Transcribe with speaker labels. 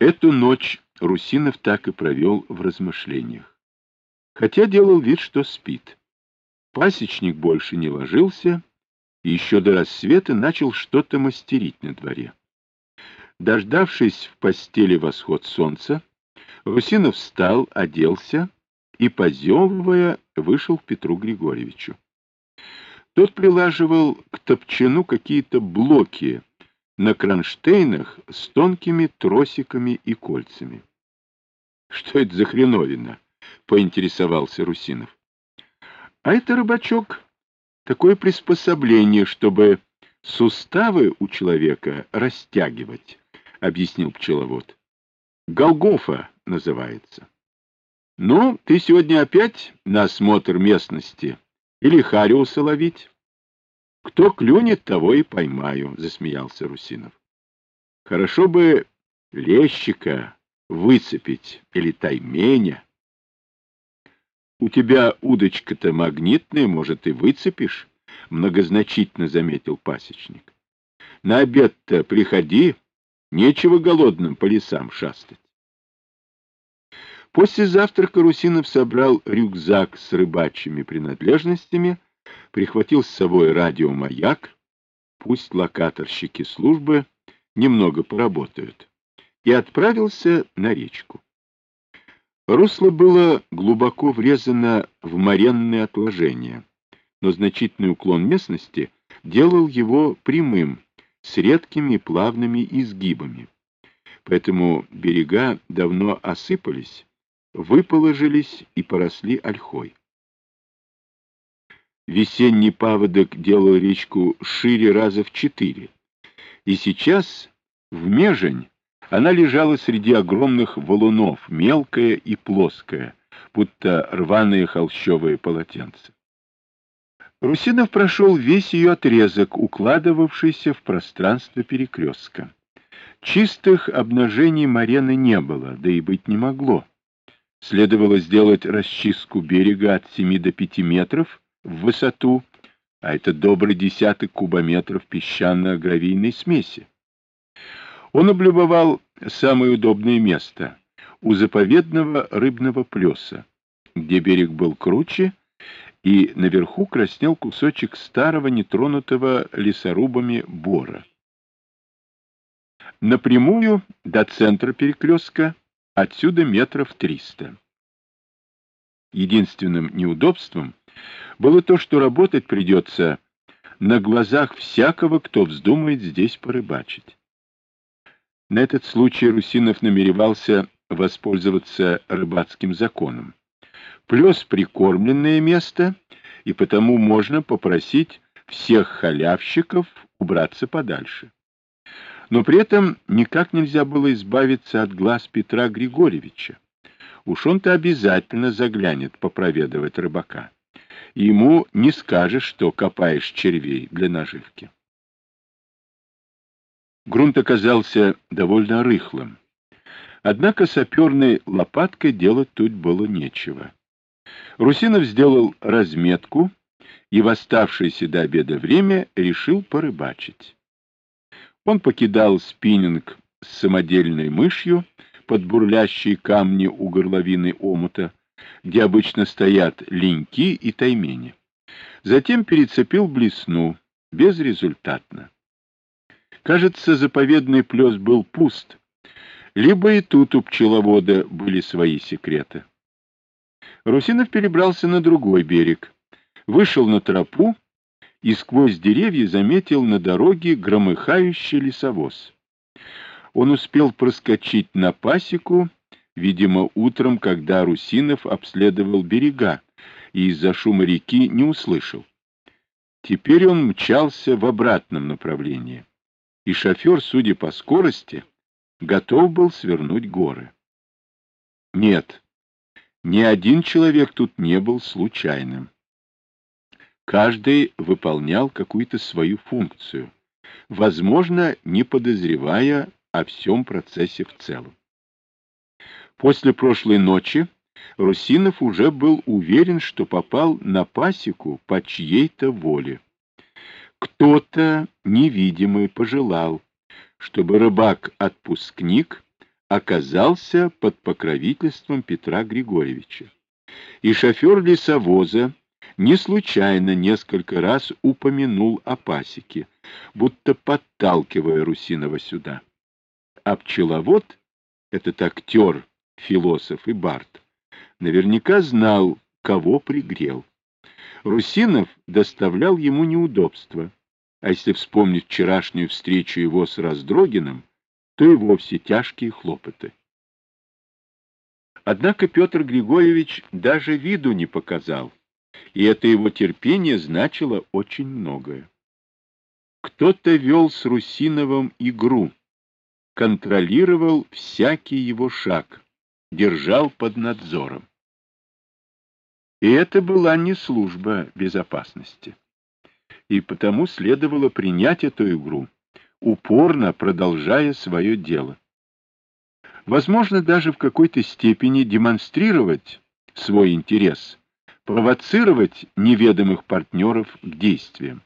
Speaker 1: Эту ночь Русинов так и провел в размышлениях. Хотя делал вид, что спит. Пасечник больше не ложился, и еще до рассвета начал что-то мастерить на дворе. Дождавшись в постели восход солнца, Русинов встал, оделся и, позевывая, вышел к Петру Григорьевичу. Тот прилаживал к топчану какие-то блоки на кронштейнах с тонкими тросиками и кольцами. — Что это за хреновина? — поинтересовался Русинов. — А это, рыбачок, такое приспособление, чтобы суставы у человека растягивать, — объяснил пчеловод. — Голгофа называется. — Ну, ты сегодня опять на осмотр местности или хариуса ловить? — Кто клюнет, того и поймаю, — засмеялся Русинов. — Хорошо бы лещика выцепить или тайменя. — У тебя удочка-то магнитная, может, и выцепишь, — многозначительно заметил пасечник. — На обед-то приходи, нечего голодным по лесам шастать. После завтрака Русинов собрал рюкзак с рыбачьими принадлежностями, прихватил с собой радиомаяк, пусть локаторщики службы немного поработают, и отправился на речку. Русло было глубоко врезано в моренные отложения, но значительный уклон местности делал его прямым, с редкими плавными изгибами. Поэтому берега давно осыпались, выположились и поросли ольхой. Весенний паводок делал речку шире раза в четыре, и сейчас в межень она лежала среди огромных валунов, мелкая и плоская, будто рваные холщовые полотенца. Русинов прошел весь ее отрезок, укладывавшийся в пространство перекрестка. Чистых обнажений Марены не было, да и быть не могло. Следовало сделать расчистку берега от 7 до 5 метров в высоту, а это добрый десяток кубометров песчано-гравийной смеси. Он облюбовал самое удобное место у заповедного рыбного плеса, где берег был круче, и наверху краснел кусочек старого нетронутого лесорубами бора. Напрямую до центра перекрестка Отсюда метров триста. Единственным неудобством было то, что работать придется на глазах всякого, кто вздумает здесь порыбачить. На этот случай Русинов намеревался воспользоваться рыбацким законом. Плюс прикормленное место, и потому можно попросить всех халявщиков убраться подальше. Но при этом никак нельзя было избавиться от глаз Петра Григорьевича. Уж он-то обязательно заглянет попроведывать рыбака. Ему не скажешь, что копаешь червей для наживки. Грунт оказался довольно рыхлым. Однако саперной лопаткой делать тут было нечего. Русинов сделал разметку и в оставшееся до обеда время решил порыбачить. Он покидал спиннинг с самодельной мышью под бурлящие камни у горловины омута, где обычно стоят леньки и таймени. Затем перецепил блесну, безрезультатно. Кажется, заповедный плес был пуст, либо и тут у пчеловода были свои секреты. Русинов перебрался на другой берег, вышел на тропу и сквозь деревья заметил на дороге громыхающий лесовоз. Он успел проскочить на пасеку, видимо, утром, когда Русинов обследовал берега, и из-за шума реки не услышал. Теперь он мчался в обратном направлении, и шофер, судя по скорости, готов был свернуть горы. Нет, ни один человек тут не был случайным. Каждый выполнял какую-то свою функцию, возможно, не подозревая о всем процессе в целом. После прошлой ночи Русинов уже был уверен, что попал на пасеку по чьей-то воле. Кто-то невидимый пожелал, чтобы рыбак-отпускник оказался под покровительством Петра Григорьевича. И шофер лесовоза не случайно несколько раз упомянул о пасеке, будто подталкивая Русинова сюда. А пчеловод, этот актер, философ и бард, наверняка знал, кого пригрел. Русинов доставлял ему неудобства, а если вспомнить вчерашнюю встречу его с Раздрогиным, то и вовсе тяжкие хлопоты. Однако Петр Григорьевич даже виду не показал, и это его терпение значило очень многое. Кто-то вел с Русиновым игру, контролировал всякий его шаг, держал под надзором. И это была не служба безопасности. И потому следовало принять эту игру, упорно продолжая свое дело. Возможно, даже в какой-то степени демонстрировать свой интерес, провоцировать неведомых партнеров к действиям.